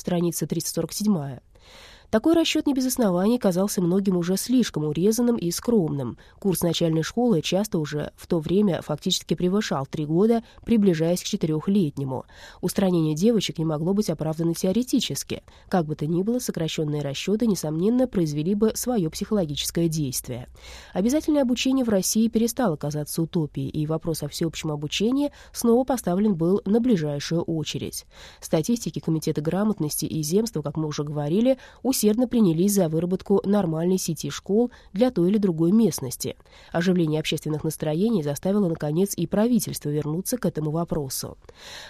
страница 347. Такой расчет не без оснований казался многим уже слишком урезанным и скромным. Курс начальной школы часто уже в то время фактически превышал три года, приближаясь к четырехлетнему. Устранение девочек не могло быть оправдано теоретически. Как бы то ни было, сокращенные расчеты, несомненно, произвели бы свое психологическое действие. Обязательное обучение в России перестало казаться утопией, и вопрос о всеобщем обучении снова поставлен был на ближайшую очередь. Статистики Комитета грамотности и земства, как мы уже говорили, усилили усердно принялись за выработку нормальной сети школ для той или другой местности. Оживление общественных настроений заставило, наконец, и правительство вернуться к этому вопросу.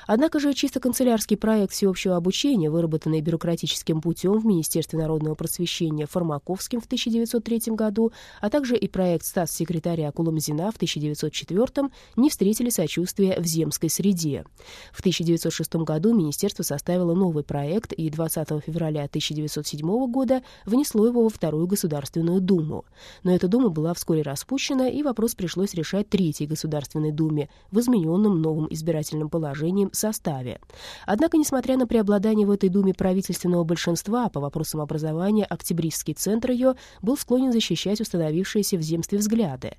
Однако же чисто канцелярский проект всеобщего обучения, выработанный бюрократическим путем в Министерстве народного просвещения Фармаковским в 1903 году, а также и проект статс-секретаря Куломзина в 1904 не встретили сочувствия в земской среде. В 1906 году министерство составило новый проект и 20 февраля 1907 года внесло его во Вторую Государственную Думу. Но эта Дума была вскоре распущена, и вопрос пришлось решать Третьей Государственной Думе в измененном новым избирательным положением составе. Однако, несмотря на преобладание в этой Думе правительственного большинства по вопросам образования, Октябристский центр ее был склонен защищать установившиеся в земстве взгляды.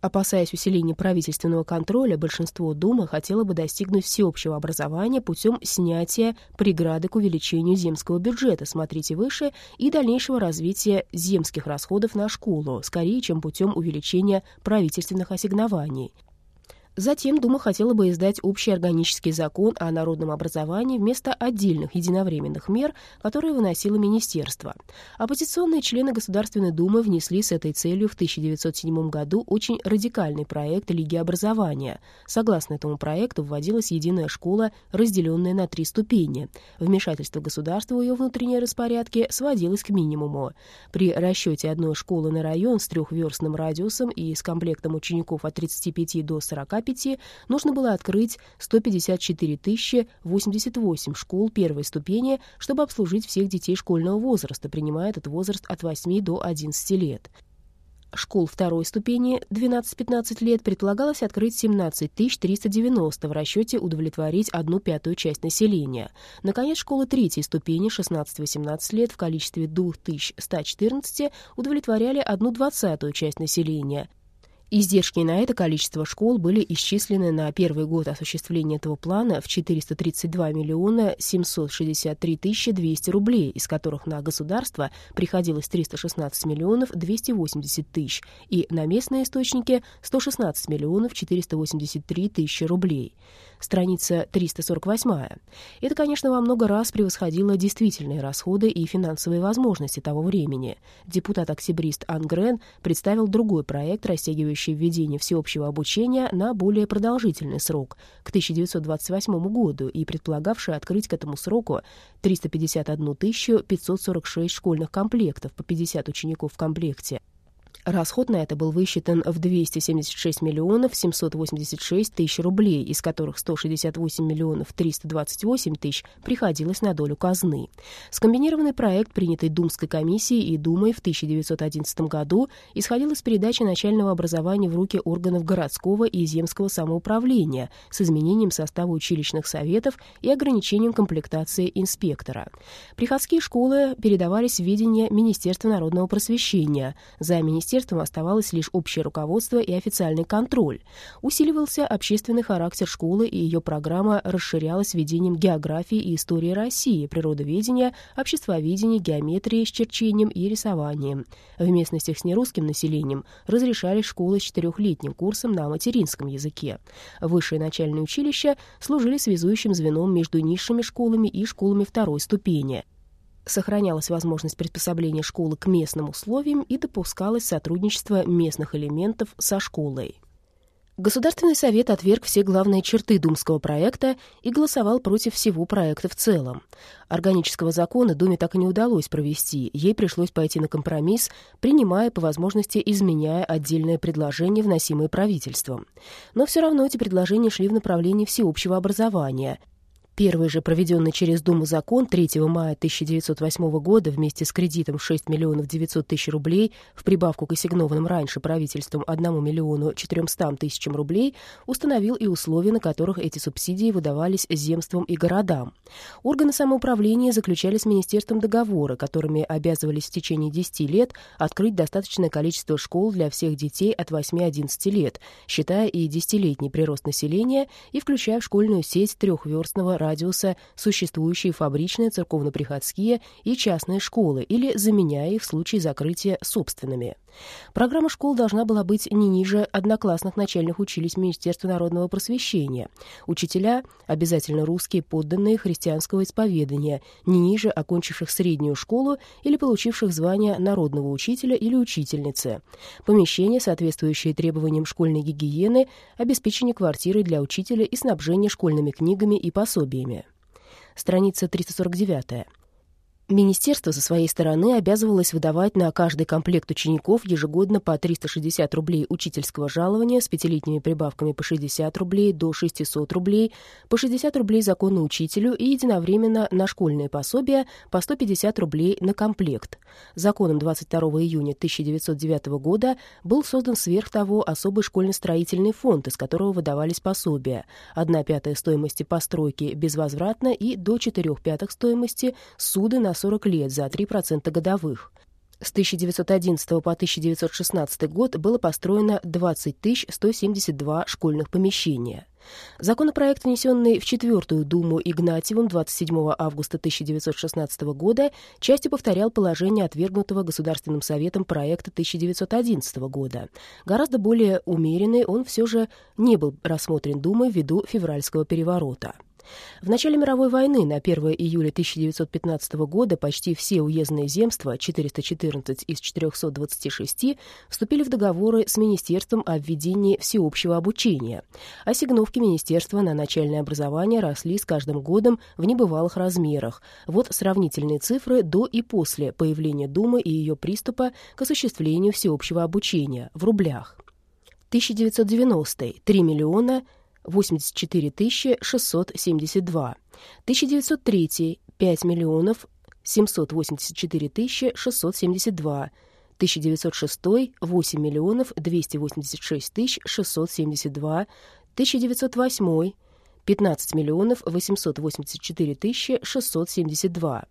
Опасаясь усиления правительственного контроля, большинство Думы хотело бы достигнуть всеобщего образования путем снятия преграды к увеличению земского бюджета, смотрите выше, и дальнейшего развития земских расходов на школу, скорее, чем путем увеличения правительственных ассигнований. Затем Дума хотела бы издать общий органический закон о народном образовании вместо отдельных единовременных мер, которые выносило министерство. Оппозиционные члены Государственной Думы внесли с этой целью в 1907 году очень радикальный проект Лиги образования. Согласно этому проекту вводилась единая школа, разделенная на три ступени. Вмешательство государства в ее внутренние распорядки сводилось к минимуму. При расчете одной школы на район с трехверстным радиусом и с комплектом учеников от 35 до 45 пяти нужно было открыть 154 тысячи 88 школ первой ступени, чтобы обслужить всех детей школьного возраста, принимая этот возраст от 8 до 11 лет. Школ второй ступени 12-15 лет предполагалось открыть 17 390 в расчете удовлетворить одну пятую часть населения. Наконец, школы третьей ступени 16-18 лет в количестве 2114 удовлетворяли одну двадцатую часть населения. Издержки на это количество школ были исчислены на первый год осуществления этого плана в 432 миллиона 763 тысячи 200 рублей, из которых на государство приходилось 316 миллионов 280 тысяч и на местные источники 116 миллионов 483 тысячи рублей страница 348. Это, конечно, во много раз превосходило действительные расходы и финансовые возможности того времени. Депутат-октябрист Ангрен представил другой проект, растягивающий введение всеобщего обучения на более продолжительный срок, к 1928 году, и предполагавший открыть к этому сроку 351 546 школьных комплектов по 50 учеников в комплекте. Расход на это был высчитан в 276 миллионов 786 тысяч рублей, из которых 168 миллионов 328 тысяч приходилось на долю казны. Скомбинированный проект, принятый Думской комиссией и Думой в 1911 году, исходил из передачи начального образования в руки органов городского и земского самоуправления с изменением состава училищных советов и ограничением комплектации инспектора. Приходские школы передавались в ведение Министерства народного просвещения. За министерством министерством оставалось лишь общее руководство и официальный контроль. Усиливался общественный характер школы, и ее программа расширялась введением географии и истории России, природоведения, обществоведения, геометрии с черчением и рисованием. В местностях с нерусским населением разрешались школы с четырехлетним курсом на материнском языке. Высшие начальные училища служили связующим звеном между низшими школами и школами второй ступени — сохранялась возможность приспособления школы к местным условиям и допускалось сотрудничество местных элементов со школой. Государственный совет отверг все главные черты думского проекта и голосовал против всего проекта в целом. Органического закона Думе так и не удалось провести, ей пришлось пойти на компромисс, принимая по возможности изменяя отдельные предложения, вносимые правительством. Но все равно эти предложения шли в направлении всеобщего образования — Первый же проведенный через Думу закон 3 мая 1908 года вместе с кредитом в 6 миллионов 900 тысяч рублей в прибавку к ассигнованным раньше правительством 1 миллиону 400 тысячам рублей установил и условия, на которых эти субсидии выдавались земствам и городам. Органы самоуправления заключали с министерством договоры, которыми обязывались в течение 10 лет открыть достаточное количество школ для всех детей от 8-11 лет, считая и десятилетний прирост населения и включая в школьную сеть трехверстного радиуса существующие фабричные, церковно-приходские и частные школы или заменяя их в случае закрытия собственными. Программа школ должна была быть не ниже одноклассных начальных училищ Министерства народного просвещения. Учителя — обязательно русские, подданные христианского исповедания, не ниже окончивших среднюю школу или получивших звание народного учителя или учительницы. Помещения, соответствующие требованиям школьной гигиены, обеспечение квартиры для учителя и снабжение школьными книгами и пособиями. Страница 349. Министерство со своей стороны обязывалось выдавать на каждый комплект учеников ежегодно по 360 рублей учительского жалования с пятилетними прибавками по 60 рублей до 600 рублей, по 60 рублей закону учителю и единовременно на школьные пособия по 150 рублей на комплект. Законом 22 июня 1909 года был создан сверх того особый школьно-строительный фонд, из которого выдавались пособия. Одна пятая стоимости постройки безвозвратно и до 4 пятых стоимости суды на 40 лет за 3% годовых. С 1911 по 1916 год было построено 20 172 школьных помещения. Законопроект, внесенный в Четвертую Думу Игнатьевым 27 августа 1916 года, частью повторял положение отвергнутого Государственным Советом проекта 1911 года. Гораздо более умеренный он все же не был рассмотрен Думой ввиду февральского переворота. В начале мировой войны на 1 июля 1915 года почти все уездные земства, 414 из 426, вступили в договоры с Министерством о введении всеобщего обучения. Ассигновки Министерства на начальное образование росли с каждым годом в небывалых размерах. Вот сравнительные цифры до и после появления Думы и ее приступа к осуществлению всеобщего обучения в рублях. 1990 – 3 миллиона 84 672. 1903 — 5 миллионов 784 672. 1906 — 8 миллионов 286 672. 1908 — 15 миллионов 884 672.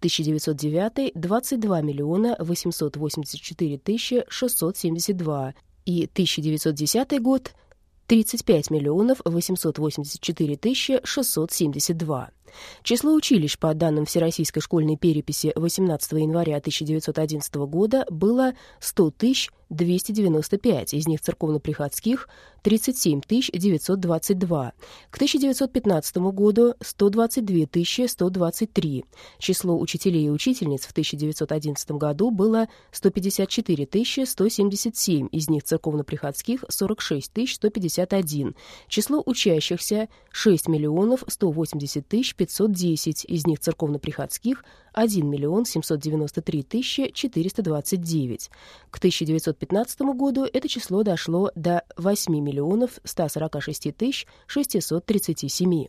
1909 — 22 миллиона 884 672. И 1910 год — 35 миллионов 884 тысячи 672. Число училищ, по данным Всероссийской школьной переписи 18 января 1911 года, было 100 295, из них церковно-приходских 37 922. К 1915 году 122 123. Число учителей и учительниц в 1911 году было 154 177, из них церковно-приходских 46 151. Число учащихся 6 миллионов 180 тысяч 510, из них церковно-приходских 1 миллион 793 тысячи 429. К 1915 году это число дошло до 8 миллионов 146 тысяч 637.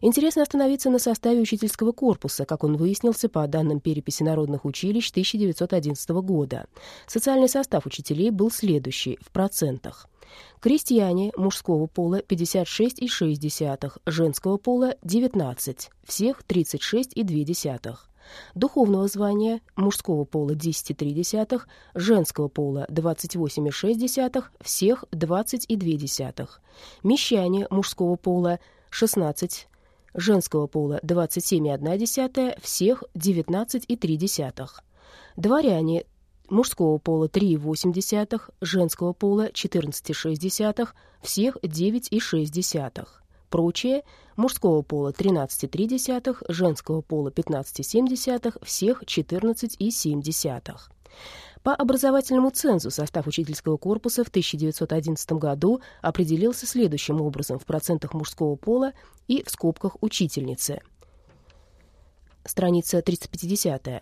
Интересно остановиться на составе учительского корпуса, как он выяснился по данным переписи народных училищ 1911 года. Социальный состав учителей был следующий в процентах. Крестьяне мужского пола 56,6, женского пола 19, всех 36,2. Духовного звания мужского пола 10,3, женского пола 28,6, всех 20,2. Мещане мужского пола 16, женского пола 27,1, всех 19,3. Дворяне мужского пола 3,8, женского пола 14,6, всех 9,6. Прочее мужского пола 13,3, женского пола 15,7, всех 14,7. По образовательному цензу состав учительского корпуса в 1911 году определился следующим образом в процентах мужского пола и в скобках учительницы. Страница 350.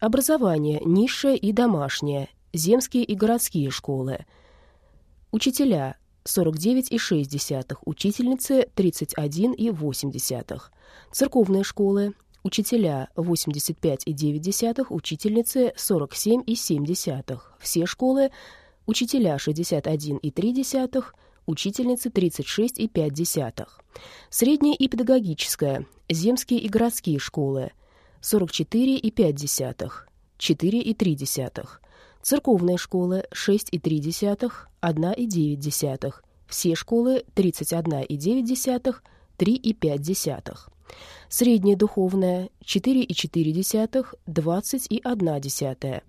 Образование низшее и домашнее, земские и городские школы. Учителя 49,6, учительницы 31,8. Церковные школы, учителя 85,9, учительницы 47,7. Все школы, учителя 61,3, учительницы 36,5. Средняя и педагогическая, земские и городские школы 44,5, 4,3. Церковные школы 6,3, 1,9. Все школы 31,9, 3,5. Средняя духовная 4,4, 20,1.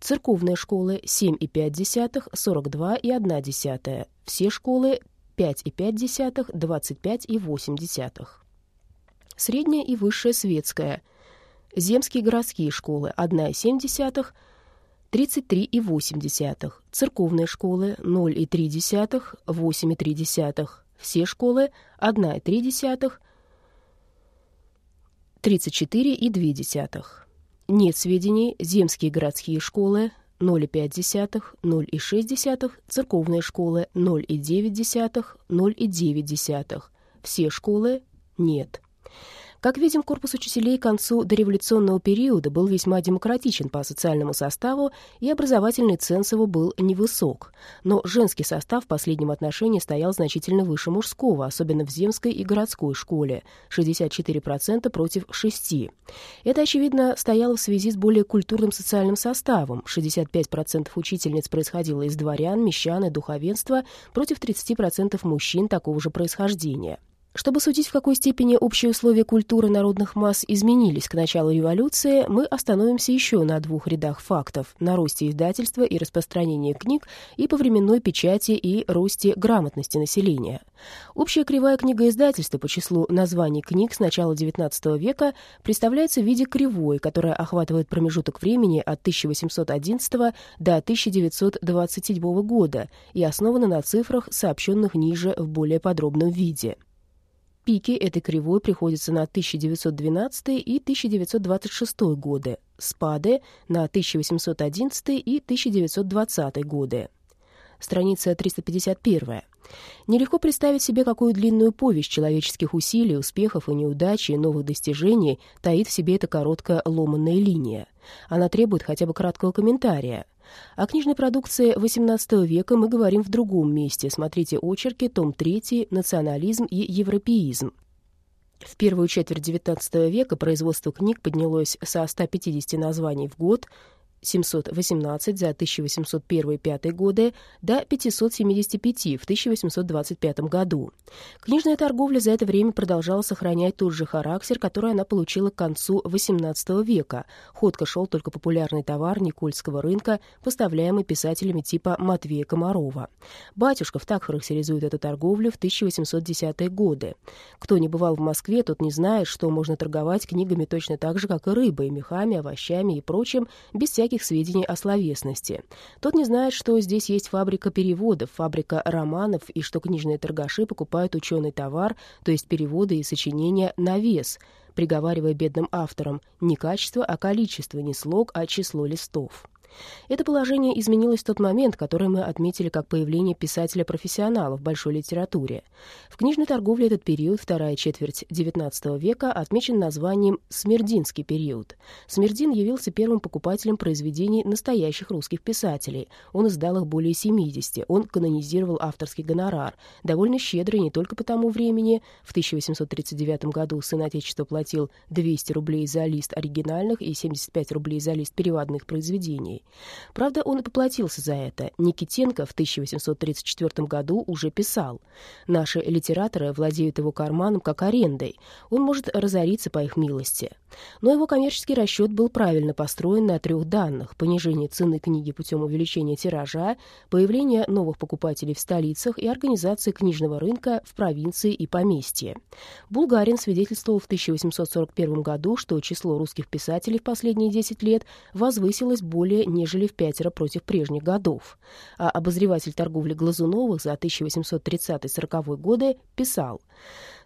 Церковные школы 7,5, 42,1. Все школы 5,5, 25,8. Средняя и высшая светская. Земские городские школы 1,7, 33,8. Церковные школы 0,3, 8,3. Все школы 1,3, 34,2. Нет сведений земские городские школы 0,5, 0,6, церковные школы 0,9, 0,9. Все школы нет. Как видим, корпус учителей к концу дореволюционного периода был весьма демократичен по социальному составу, и образовательный ценз его был невысок. Но женский состав в последнем отношении стоял значительно выше мужского, особенно в земской и городской школе — 64% против 6%. Это, очевидно, стояло в связи с более культурным социальным составом. 65% учительниц происходило из дворян, мещан и духовенства против 30% мужчин такого же происхождения. Чтобы судить, в какой степени общие условия культуры народных масс изменились к началу революции, мы остановимся еще на двух рядах фактов – на росте издательства и распространения книг и по временной печати и росте грамотности населения. Общая кривая книгоиздательства по числу названий книг с начала XIX века представляется в виде кривой, которая охватывает промежуток времени от 1811 до 1927 года и основана на цифрах, сообщенных ниже в более подробном виде. Пики этой кривой приходятся на 1912 и 1926 годы, спады — на 1811 и 1920 годы. Страница 351. Нелегко представить себе, какую длинную повесть человеческих усилий, успехов и неудач и новых достижений таит в себе эта короткая ломанная линия. Она требует хотя бы краткого комментария. О книжной продукции XVIII века мы говорим в другом месте. Смотрите очерки, том 3, «Национализм и европеизм». В первую четверть XIX века производство книг поднялось со 150 названий в год 718 за 1801-5 годы до 575 в 1825 году. Книжная торговля за это время продолжала сохранять тот же характер, который она получила к концу XVIII века. Ходко шел только популярный товар Никольского рынка, поставляемый писателями типа Матвея Комарова. Батюшков так характеризует эту торговлю в 1810-е годы. Кто не бывал в Москве, тот не знает, что можно торговать книгами точно так же, как и рыбой, мехами, овощами и прочим, без всяких всяких сведений о словесности. Тот не знает, что здесь есть фабрика переводов, фабрика романов, и что книжные торгаши покупают ученый товар, то есть переводы и сочинения на вес, приговаривая бедным авторам не качество, а количество, не слог, а число листов. Это положение изменилось в тот момент, который мы отметили как появление писателя-профессионала в большой литературе. В книжной торговле этот период, вторая четверть XIX века, отмечен названием «Смердинский период». Смердин явился первым покупателем произведений настоящих русских писателей. Он издал их более 70, он канонизировал авторский гонорар, довольно щедрый не только по тому времени. В 1839 году сын Отечества платил 200 рублей за лист оригинальных и 75 рублей за лист переводных произведений. Правда, он и поплатился за это. Никитенко в 1834 году уже писал. «Наши литераторы владеют его карманом как арендой. Он может разориться по их милости». Но его коммерческий расчет был правильно построен на трех данных – понижение цены книги путем увеличения тиража, появление новых покупателей в столицах и организации книжного рынка в провинции и поместье. Булгарин свидетельствовал в 1841 году, что число русских писателей в последние 10 лет возвысилось более нежели в пятеро против прежних годов. А обозреватель торговли Глазуновых за 1830-40 годы писал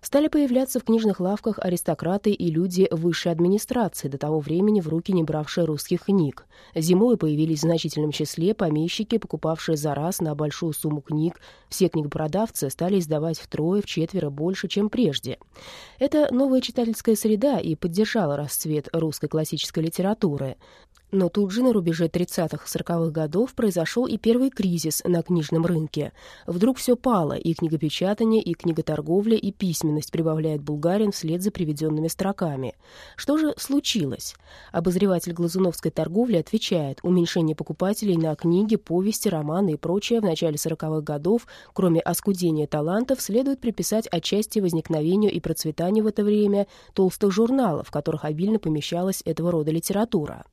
Стали появляться в книжных лавках аристократы и люди высшей администрации, до того времени в руки не бравшие русских книг. Зимой появились в значительном числе помещики, покупавшие за раз на большую сумму книг. Все книгопродавцы стали издавать втрое, в четверо больше, чем прежде. Эта новая читательская среда и поддержала расцвет русской классической литературы. Но тут же на рубеже 30-40-х годов произошел и первый кризис на книжном рынке. Вдруг все пало, и книгопечатание, и книготорговля, и письменность прибавляет Булгарин вслед за приведенными строками. Что же случилось? Обозреватель глазуновской торговли отвечает, уменьшение покупателей на книги, повести, романы и прочее в начале 40-х годов, кроме оскудения талантов, следует приписать отчасти возникновению и процветанию в это время толстых журналов, в которых обильно помещалась этого рода литература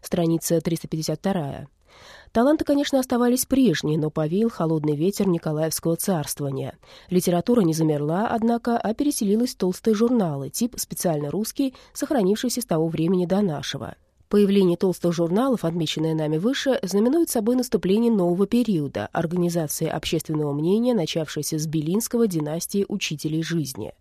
страница 352. Таланты, конечно, оставались прежние, но повеял холодный ветер Николаевского царствования. Литература не замерла, однако, а переселилась в толстые журналы, тип специально русский, сохранившийся с того времени до нашего. Появление толстых журналов, отмеченное нами выше, знаменует собой наступление нового периода – организации общественного мнения, начавшейся с Белинского династии учителей жизни.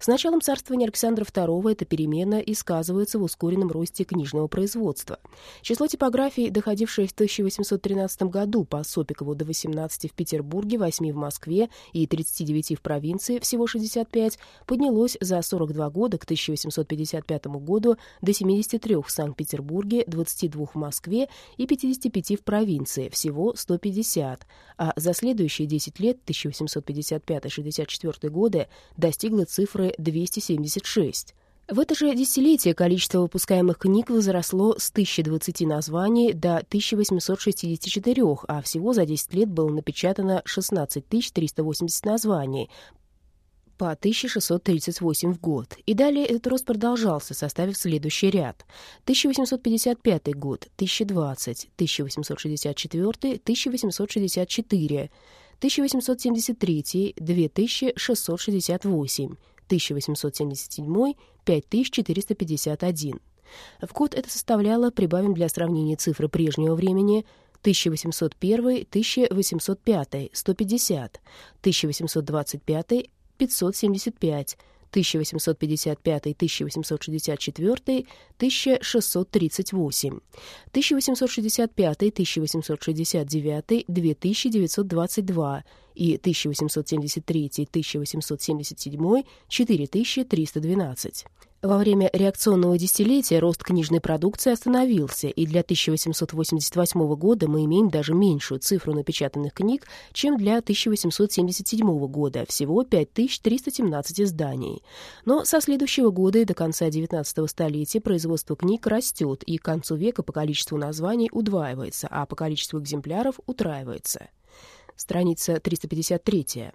С началом царствования Александра II эта перемена и сказывается в ускоренном росте книжного производства. Число типографий, доходившее в 1813 году по Сопикову до 18 в Петербурге, 8 в Москве и 39 в провинции, всего 65, поднялось за 42 года к 1855 году до 73 в Санкт-Петербурге, 22 в Москве и 55 в провинции, всего 150, а за следующие 10 лет, 1855-64 годы, достигла цифры 276. В это же десятилетие количество выпускаемых книг возросло с 1020 названий до 1864, а всего за 10 лет было напечатано 16 380 названий, по 1638 в год. И далее этот рост продолжался, составив следующий ряд. 1855 год — 1020, 1864 — 1864, 1873 — 2668, 1877 — 5451. В год это составляло, прибавим для сравнения цифры прежнего времени, 1801, 1805 — 150, 1825 — 575, 1855-1864, 1638, 1865-1869, 2922 и 1873-1877, 4312. Во время реакционного десятилетия рост книжной продукции остановился, и для 1888 года мы имеем даже меньшую цифру напечатанных книг, чем для 1877 года, всего 5317 изданий. Но со следующего года и до конца XIX столетия производство книг растет, и к концу века по количеству названий удваивается, а по количеству экземпляров утраивается. Страница 353.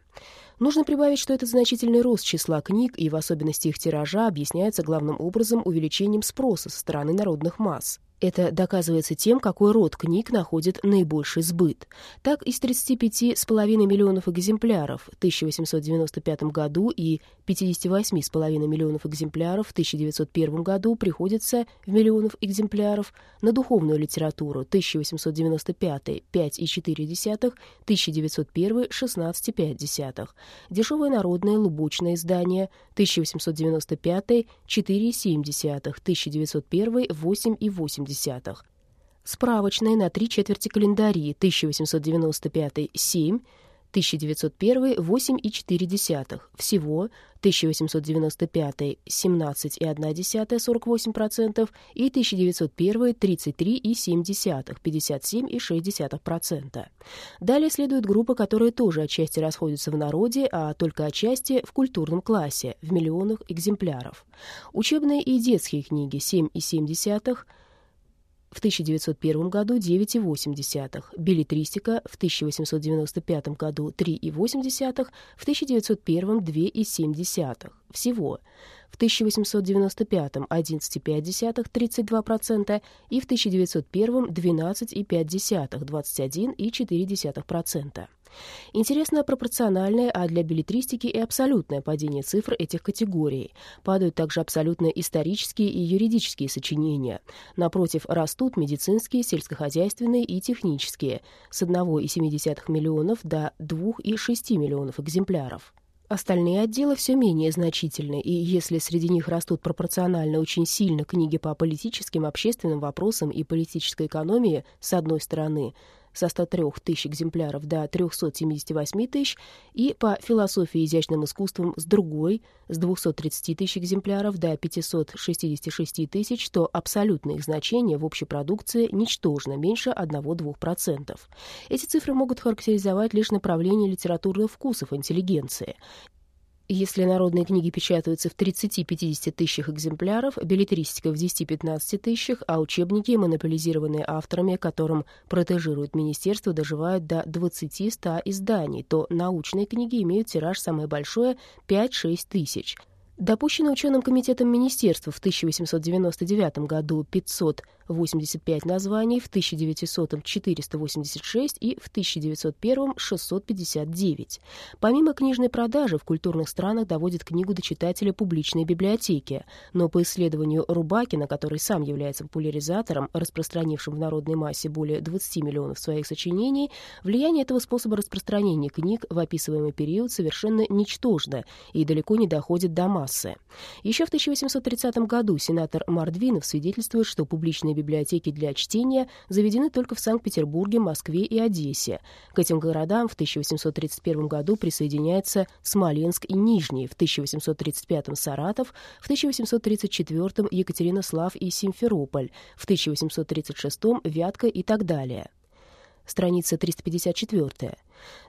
Нужно прибавить, что этот значительный рост числа книг и в особенности их тиража объясняется главным образом увеличением спроса со стороны народных масс. Это доказывается тем, какой род книг находит наибольший сбыт. Так, из 35,5 миллионов экземпляров в 1895 году и 58,5 миллионов экземпляров в 1901 году приходится в миллионов экземпляров на духовную литературу 1895 — 5,4, 1901 — 16,5, дешевое народное лубочное издание 1895 — 4,7, 1901 — 8,8, Справочные на три четверти календари 1895 — 7, 1901 — 8,4, всего 1895 — 17,1, 48%, и 1901 — 33,7, 57,6%. Далее следует группа, которые тоже отчасти расходятся в народе, а только отчасти в культурном классе, в миллионах экземпляров. Учебные и детские книги 7,7, в 1901 году 9,8, билетристика в 1895 году 3,8, в 1901 2,7. Всего в 1895 11,5 32% и в 1901 12,5 21,4%. Интересно пропорциональное, а для билетристики и абсолютное падение цифр этих категорий. Падают также абсолютно исторические и юридические сочинения. Напротив, растут медицинские, сельскохозяйственные и технические с 1,7 миллионов до 2,6 миллионов экземпляров. Остальные отделы все менее значительны, и если среди них растут пропорционально очень сильно книги по политическим, общественным вопросам и политической экономии, с одной стороны, со 103 тысяч экземпляров до 378 тысяч, и по философии и изящным искусствам с другой, с 230 тысяч экземпляров до 566 тысяч, то абсолютное их значение в общей продукции ничтожно, меньше 1-2%. Эти цифры могут характеризовать лишь направление литературных вкусов интеллигенции. Если народные книги печатаются в 30-50 тысячах экземпляров, билетристика в 10-15 тысячах, а учебники, монополизированные авторами, которым протежирует министерство, доживают до 20-100 изданий, то научные книги имеют тираж самое большое 5-6 тысяч – Допущено ученым комитетом министерства в 1899 году 585 названий, в 1900 — 486 и в 1901 — 659. Помимо книжной продажи в культурных странах доводит книгу до читателя публичной библиотеки, но по исследованию Рубакина, который сам является популяризатором, распространившим в народной массе более 20 миллионов своих сочинений, влияние этого способа распространения книг в описываемый период совершенно ничтожно и далеко не доходит до масс массы. Еще в 1830 году сенатор Мардвинов свидетельствует, что публичные библиотеки для чтения заведены только в Санкт-Петербурге, Москве и Одессе. К этим городам в 1831 году присоединяется Смоленск и Нижний, в 1835 Саратов, в 1834 Екатеринослав и Симферополь, в 1836 Вятка и так далее. Страница 354.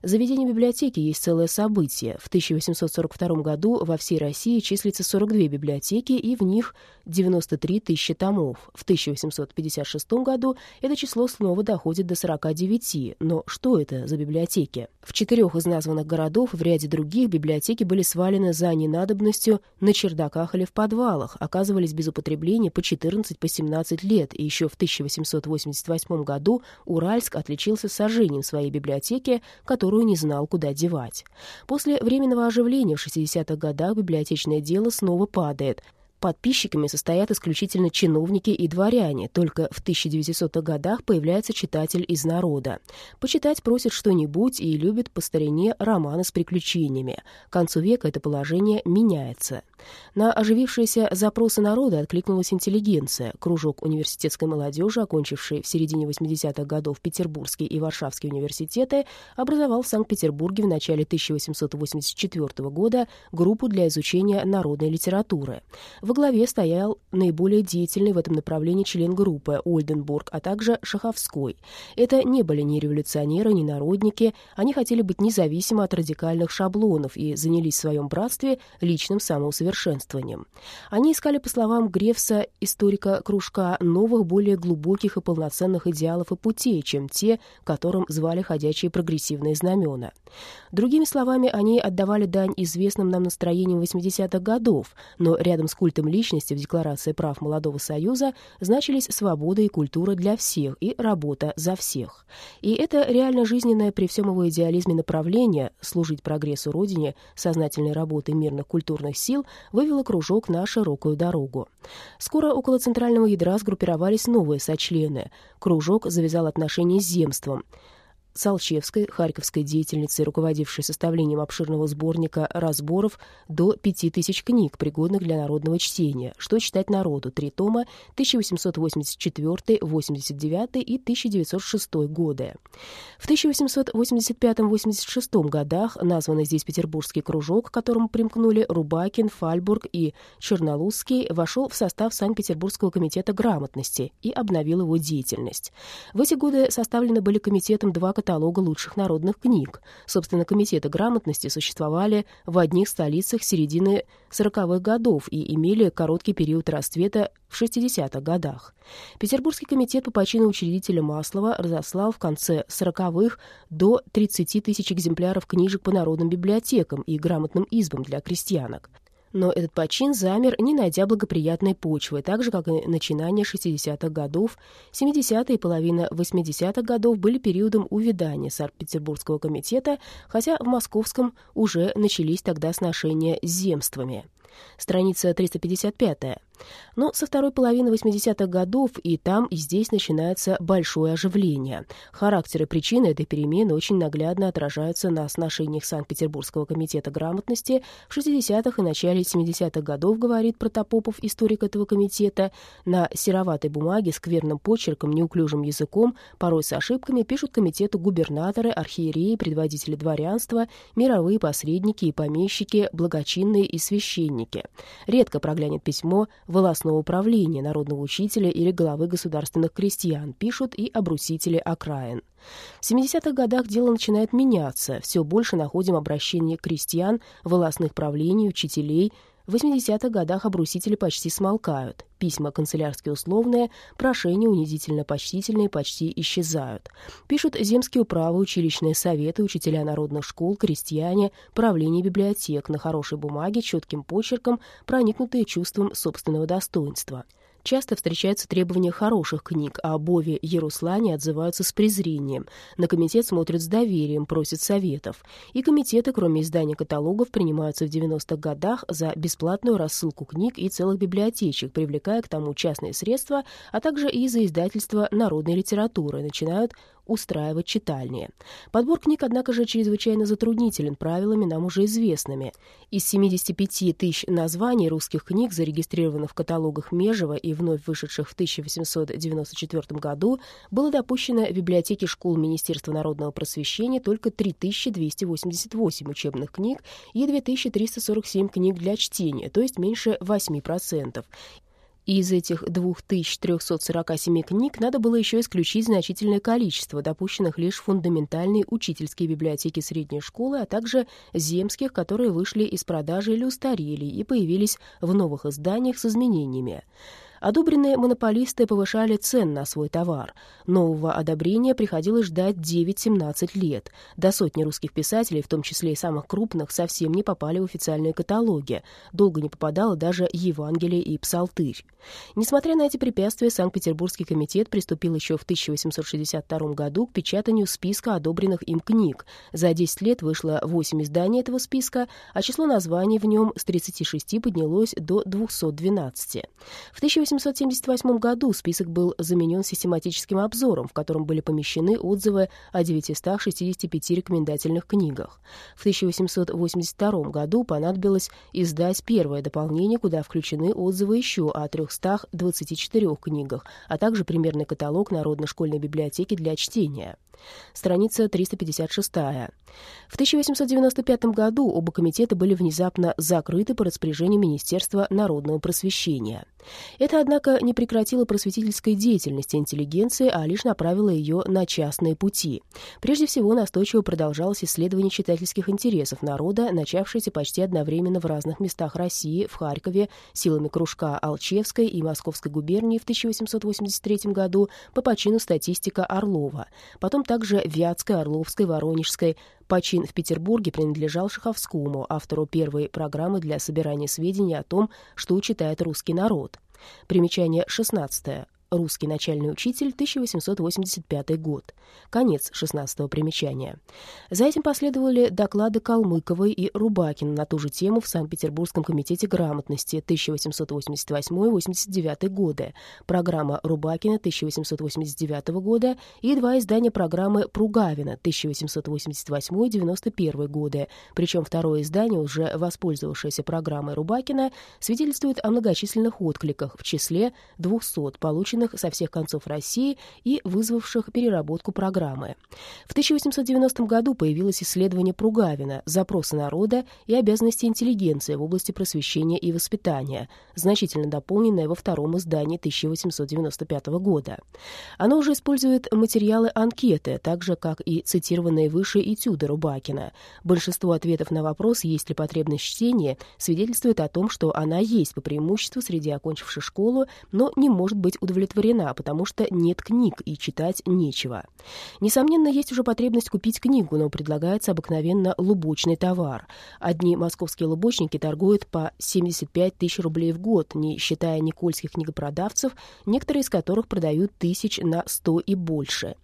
Заведение библиотеки есть целое событие. В 1842 году во всей России числится 42 библиотеки, и в них 93 тысячи томов. В 1856 году это число снова доходит до 49. Но что это за библиотеки? В четырех из названных городов, в ряде других, библиотеки были свалены за ненадобностью на чердаках или в подвалах, оказывались без употребления по 14-17 по 17 лет, и еще в 1888 году Уральск отличился сожжением своей библиотеки, которую не знал, куда девать. После временного оживления в 60-х годах библиотечное дело снова падает. Подписчиками состоят исключительно чиновники и дворяне, только в 1900-х годах появляется читатель из народа. Почитать просит что-нибудь и любит по старине романы с приключениями. К концу века это положение меняется. На оживившиеся запросы народа откликнулась интеллигенция. Кружок университетской молодежи, окончивший в середине 80-х годов Петербургский и Варшавский университеты, образовал в Санкт-Петербурге в начале 1884 года группу для изучения народной литературы. Во главе стоял наиболее деятельный в этом направлении член группы Ольденбург, а также Шаховской. Это не были ни революционеры, ни народники, они хотели быть независимы от радикальных шаблонов и занялись в своем братстве личным самоусовершенствованием. Они искали, по словам Грефса, историка кружка, новых, более глубоких и полноценных идеалов и путей, чем те, которым звали ходячие прогрессивные знамена. Другими словами, они отдавали дань известным нам настроениям 80-х годов, но рядом с культом культом личности в Декларации прав Молодого Союза значились свобода и культура для всех и работа за всех. И это реально жизненное при всем его идеализме направление служить прогрессу Родине сознательной работой мирных культурных сил вывело кружок на широкую дорогу. Скоро около центрального ядра сгруппировались новые сочлены. Кружок завязал отношения с земством. Салчевской, харьковской деятельницы, руководившей составлением обширного сборника разборов до пяти тысяч книг, пригодных для народного чтения. «Что читать народу?» Три тома 1884, 89 и 1906 годы. В 1885-86 годах названный здесь Петербургский кружок, к которому примкнули Рубакин, Фальбург и Чернолузский, вошел в состав Санкт-Петербургского комитета грамотности и обновил его деятельность. В эти годы составлены были комитетом два каталога лучших народных книг. Собственно, комитеты грамотности существовали в одних столицах середины 40-х годов и имели короткий период расцвета в 60-х годах. Петербургский комитет по почину учредителя Маслова разослал в конце 40-х до 30 тысяч экземпляров книжек по народным библиотекам и грамотным избам для крестьянок. Но этот почин замер, не найдя благоприятной почвы, так же, как и начинание 60-х годов. 70-е и половина 80-х годов были периодом увядания Санкт-Петербургского комитета, хотя в Московском уже начались тогда сношения с земствами. Страница 355. Но со второй половины 80-х годов и там, и здесь начинается большое оживление. Характер и причины этой перемены очень наглядно отражаются на сношениях Санкт-Петербургского комитета грамотности в 60-х и начале 70-х годов, говорит Протопопов, историк этого комитета. На сероватой бумаге, скверным почерком, неуклюжим языком, порой с ошибками, пишут комитету губернаторы, архиереи, предводители дворянства, мировые посредники и помещики, благочинные и священники. Редко проглянет письмо волосного управления, народного учителя или главы государственных крестьян, пишут и обрусители окраин. В 70-х годах дело начинает меняться. Все больше находим обращение крестьян, волосных правлений, учителей. В 80-х годах обрусители почти смолкают. Письма канцелярские условные, прошения унизительно-почтительные почти исчезают. Пишут земские управы, училищные советы, учителя народных школ, крестьяне, правление библиотек на хорошей бумаге, четким почерком, проникнутые чувством собственного достоинства часто встречаются требования хороших книг, а о Бове Яруслане отзываются с презрением. На комитет смотрят с доверием, просят советов. И комитеты, кроме издания каталогов, принимаются в 90-х годах за бесплатную рассылку книг и целых библиотечек, привлекая к тому частные средства, а также и за издательство народной литературы, начинают устраивать читальни. Подбор книг, однако же, чрезвычайно затруднителен правилами, нам уже известными. Из 75 тысяч названий русских книг, зарегистрированных в каталогах Межева и вновь вышедших в 1894 году, было допущено в библиотеке школ Министерства народного просвещения только 3288 учебных книг и 2347 книг для чтения, то есть меньше 8%. Из этих 2347 книг надо было еще исключить значительное количество, допущенных лишь фундаментальной учительские библиотеки средней школы, а также земских, которые вышли из продажи или устарели и появились в новых изданиях с изменениями. Одобренные монополисты повышали цен на свой товар. Нового одобрения приходилось ждать 9-17 лет. До сотни русских писателей, в том числе и самых крупных, совсем не попали в официальные каталоги. Долго не попадало даже Евангелие и Псалтырь. Несмотря на эти препятствия, Санкт-Петербургский комитет приступил еще в 1862 году к печатанию списка одобренных им книг. За 10 лет вышло 8 изданий этого списка, а число названий в нем с 36 поднялось до 212. В 1878 году список был заменен систематическим обзором, в котором были помещены отзывы о 965 рекомендательных книгах. В 1882 году понадобилось издать первое дополнение, куда включены отзывы еще о 324 книгах, а также примерный каталог Народной школьной библиотеки для чтения. Страница 356. В 1895 году оба комитета были внезапно закрыты по распоряжению Министерства народного просвещения. Это, однако, не прекратило просветительской деятельности интеллигенции, а лишь направило ее на частные пути. Прежде всего, настойчиво продолжалось исследование читательских интересов народа, начавшееся почти одновременно в разных местах России, в Харькове, силами кружка Алчевской и Московской губернии в 1883 году по почину статистика Орлова, потом также Вятской, Орловской, Воронежской. Почин в Петербурге принадлежал Шаховскому, автору первой программы для собирания сведений о том, что читает русский народ. Примечание 16. Русский начальный учитель, 1885 год. Конец 16 примечания. За этим последовали доклады Калмыковой и Рубакина на ту же тему в Санкт-Петербургском комитете грамотности 1888-89 годы, программа Рубакина 1889 года и два издания программы Пругавина 1888-91 годы. Причем второе издание, уже воспользовавшееся программой Рубакина, свидетельствует о многочисленных откликах, в числе 200 полученных полученных со всех концов России и вызвавших переработку программы. В 1890 году появилось исследование Пругавина «Запросы народа и обязанности интеллигенции в области просвещения и воспитания», значительно дополненное во втором издании 1895 года. Оно уже использует материалы анкеты, так же, как и цитированные выше этюды Рубакина. Большинство ответов на вопрос, есть ли потребность чтения, свидетельствует о том, что она есть по преимуществу среди окончивших школу, но не может быть удовлетворена удовлетворена, потому что нет книг и читать нечего. Несомненно, есть уже потребность купить книгу, но предлагается обыкновенно лубочный товар. Одни московские лубочники торгуют по 75 тысяч рублей в год, не считая никольских книгопродавцев, некоторые из которых продают тысяч на 100 и больше.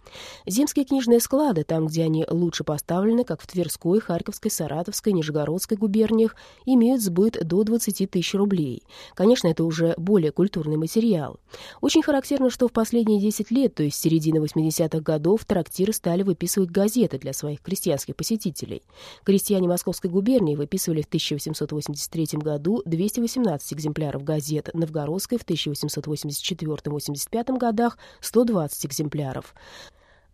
Земские книжные склады, там, где они лучше поставлены, как в Тверской, Харьковской, Саратовской, Нижегородской губерниях, имеют сбыт до 20 тысяч рублей. Конечно, это уже более культурный материал. Очень характерно, что в последние 10 лет, то есть с середины 80-х годов, трактиры стали выписывать газеты для своих крестьянских посетителей. Крестьяне Московской губернии выписывали в 1883 году 218 экземпляров газет, Новгородской в 1884-85 годах 120 экземпляров.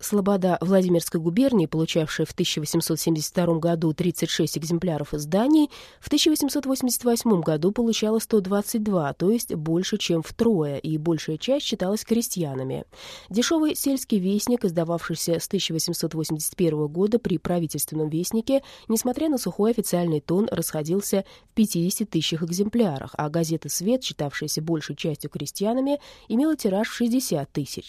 Слобода Владимирской губернии, получавшая в 1872 году 36 экземпляров изданий, в 1888 году получала 122, то есть больше, чем втрое, и большая часть считалась крестьянами. Дешевый сельский вестник, издававшийся с 1881 года при правительственном вестнике, несмотря на сухой официальный тон, расходился в 50 тысячах экземплярах, а газета «Свет», считавшаяся большей частью крестьянами, имела тираж в 60 тысяч.